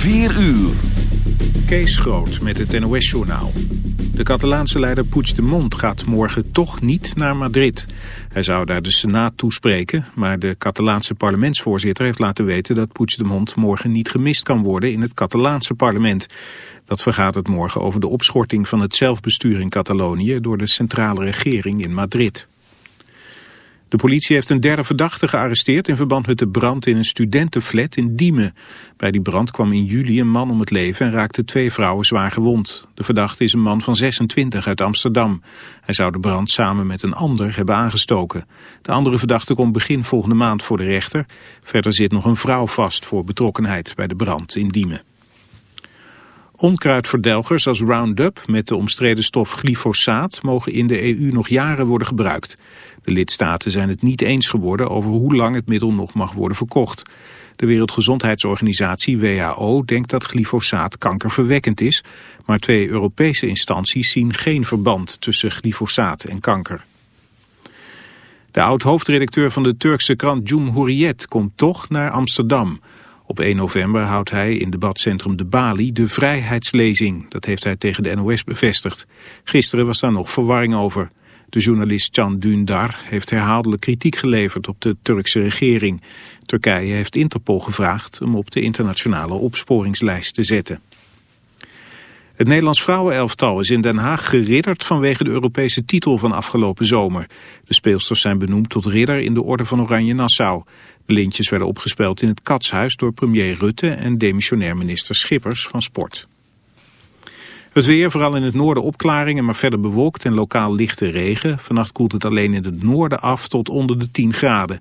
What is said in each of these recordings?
4 uur. Kees Groot met het NOS-journaal. De Catalaanse leider Puigdemont gaat morgen toch niet naar Madrid. Hij zou daar de Senaat toespreken, maar de Catalaanse parlementsvoorzitter heeft laten weten dat Puigdemont morgen niet gemist kan worden in het Catalaanse parlement. Dat vergaat het morgen over de opschorting van het zelfbestuur in Catalonië door de centrale regering in Madrid. De politie heeft een derde verdachte gearresteerd in verband met de brand in een studentenflat in Diemen. Bij die brand kwam in juli een man om het leven en raakte twee vrouwen zwaar gewond. De verdachte is een man van 26 uit Amsterdam. Hij zou de brand samen met een ander hebben aangestoken. De andere verdachte komt begin volgende maand voor de rechter. Verder zit nog een vrouw vast voor betrokkenheid bij de brand in Diemen. Onkruidverdelgers als Roundup met de omstreden stof glyfosaat mogen in de EU nog jaren worden gebruikt. De lidstaten zijn het niet eens geworden over hoe lang het middel nog mag worden verkocht. De Wereldgezondheidsorganisatie WHO denkt dat glyfosaat kankerverwekkend is, maar twee Europese instanties zien geen verband tussen glyfosaat en kanker. De oud-hoofdredacteur van de Turkse krant Cumhuriyet komt toch naar Amsterdam. Op 1 november houdt hij in debatcentrum De Bali de vrijheidslezing. Dat heeft hij tegen de NOS bevestigd. Gisteren was daar nog verwarring over. De journalist Can Dündar heeft herhaaldelijk kritiek geleverd op de Turkse regering. Turkije heeft Interpol gevraagd hem op de internationale opsporingslijst te zetten. Het Nederlands vrouwenelftal is in Den Haag geridderd vanwege de Europese titel van afgelopen zomer. De speelsters zijn benoemd tot ridder in de orde van Oranje Nassau. De lintjes werden opgespeeld in het Katshuis door premier Rutte en demissionair minister Schippers van Sport. Het weer, vooral in het noorden opklaringen, maar verder bewolkt en lokaal lichte regen. Vannacht koelt het alleen in het noorden af tot onder de 10 graden.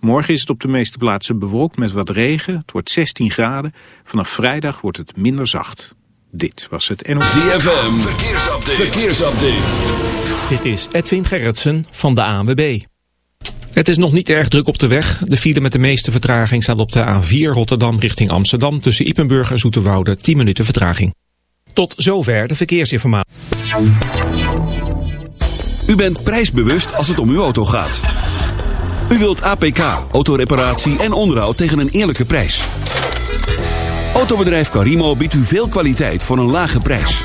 Morgen is het op de meeste plaatsen bewolkt met wat regen. Het wordt 16 graden. Vanaf vrijdag wordt het minder zacht. Dit was het NOS. ZFM, verkeersupdate. verkeersupdate. Dit is Edwin Gerritsen van de ANWB. Het is nog niet erg druk op de weg. De file met de meeste vertraging staat op de A4 Rotterdam richting Amsterdam... tussen Ipenburg en Zoeterwoude 10 minuten vertraging. Tot zover de verkeersinformatie. U bent prijsbewust als het om uw auto gaat. U wilt APK, autoreparatie en onderhoud tegen een eerlijke prijs. Autobedrijf Carimo biedt u veel kwaliteit voor een lage prijs.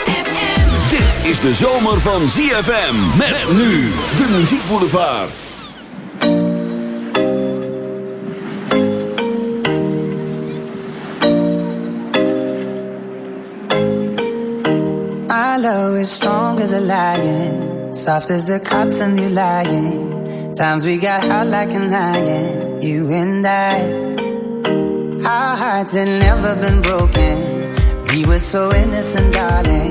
Is de zomer van ZFM. Met nu de muziekboulevard. My love is strong as a lion, soft as the cotton you lying. Times we got hot like an iron, you and I. Our hearts had never been broken. We were so innocent, darling.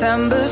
September.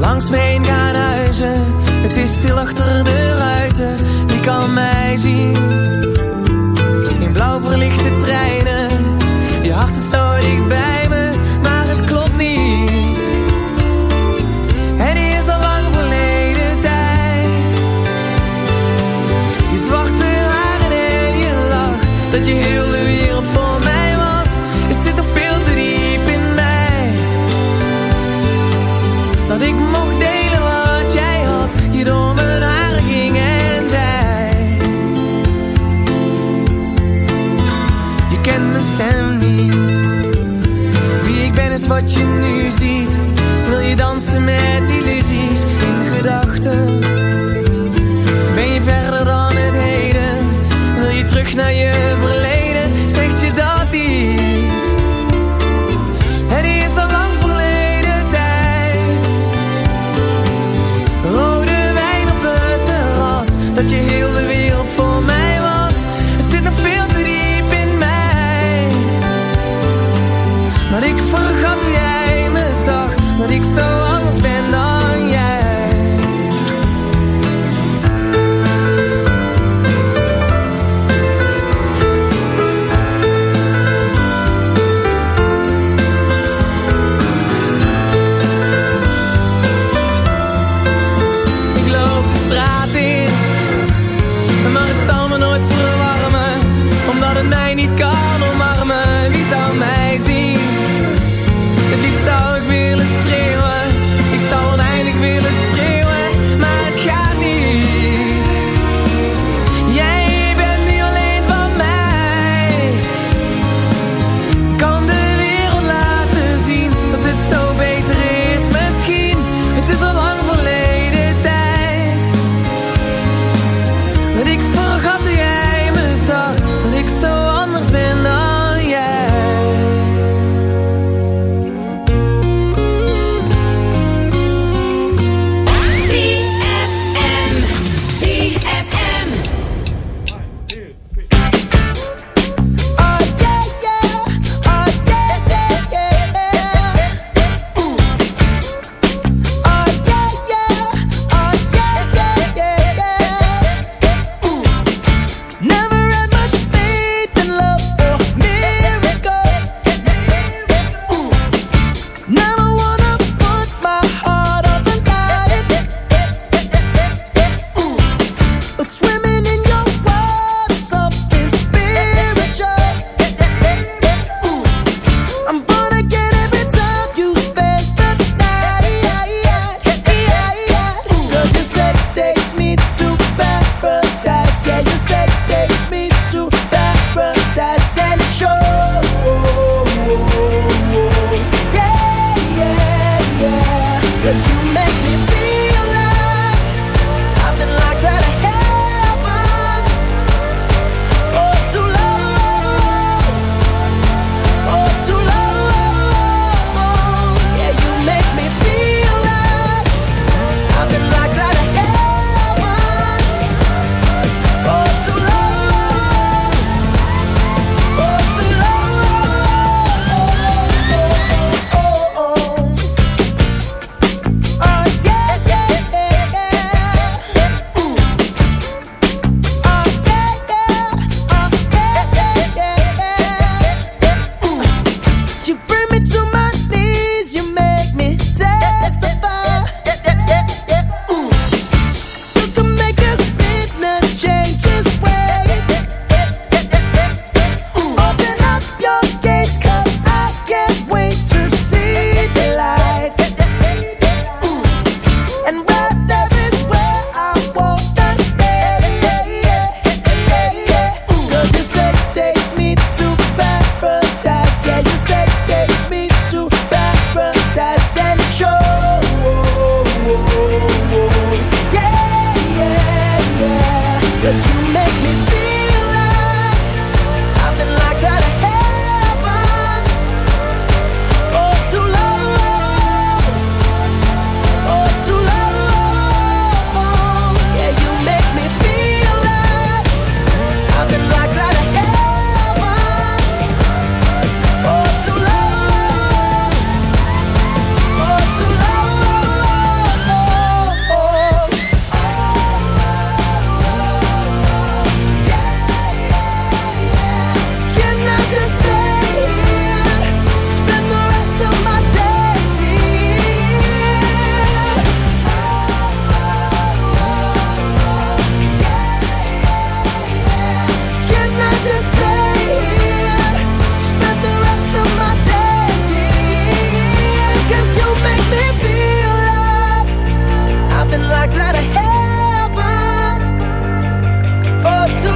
Langs gaan to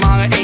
vanmorgen, dacht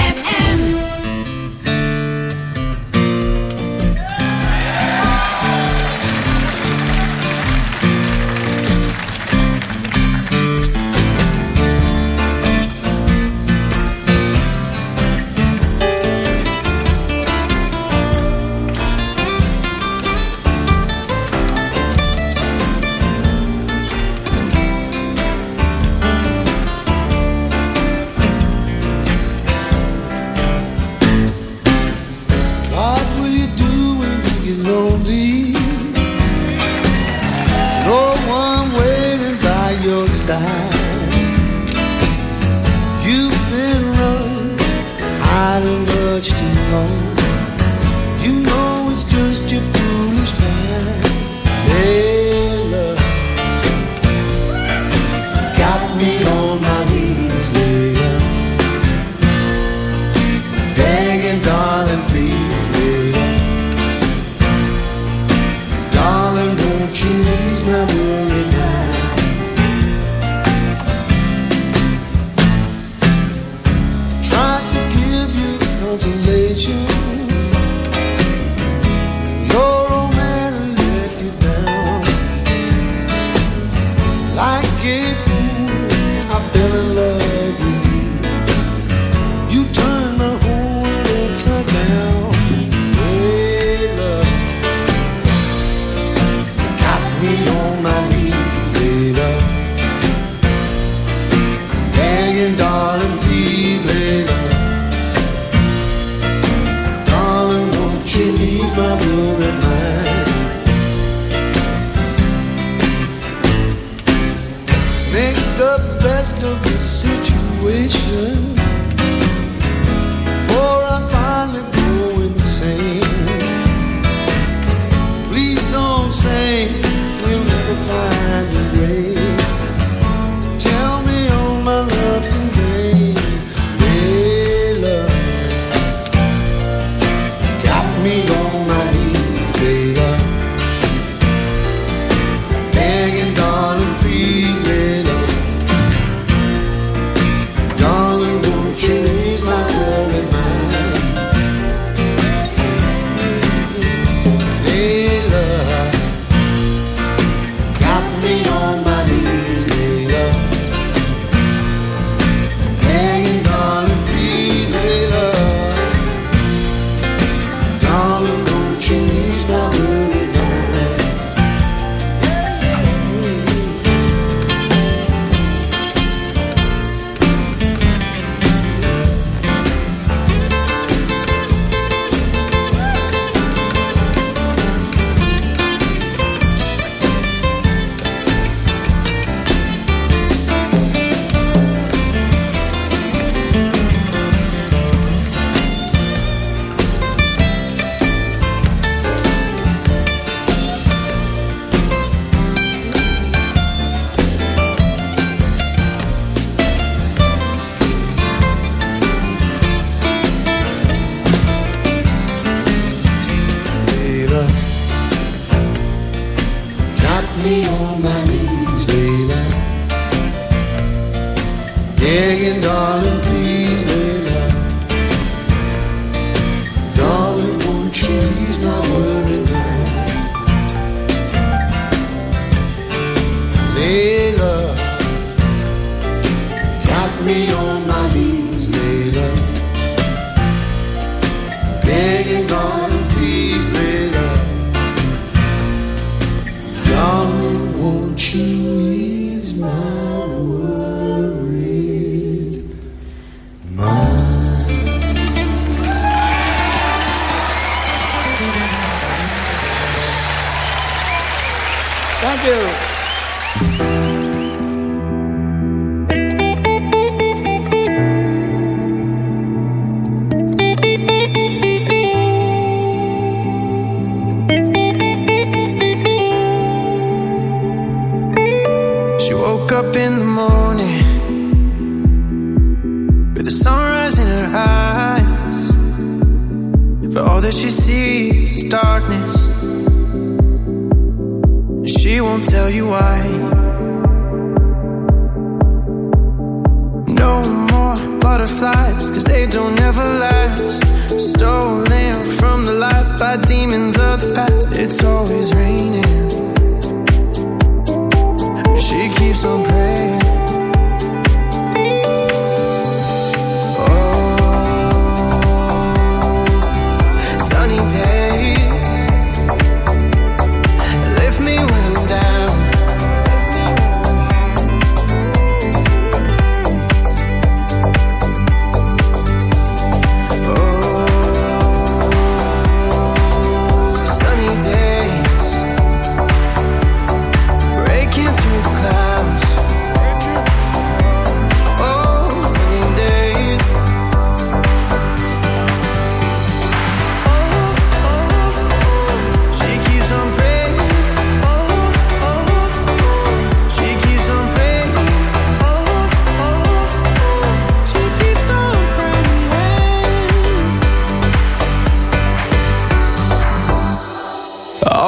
you.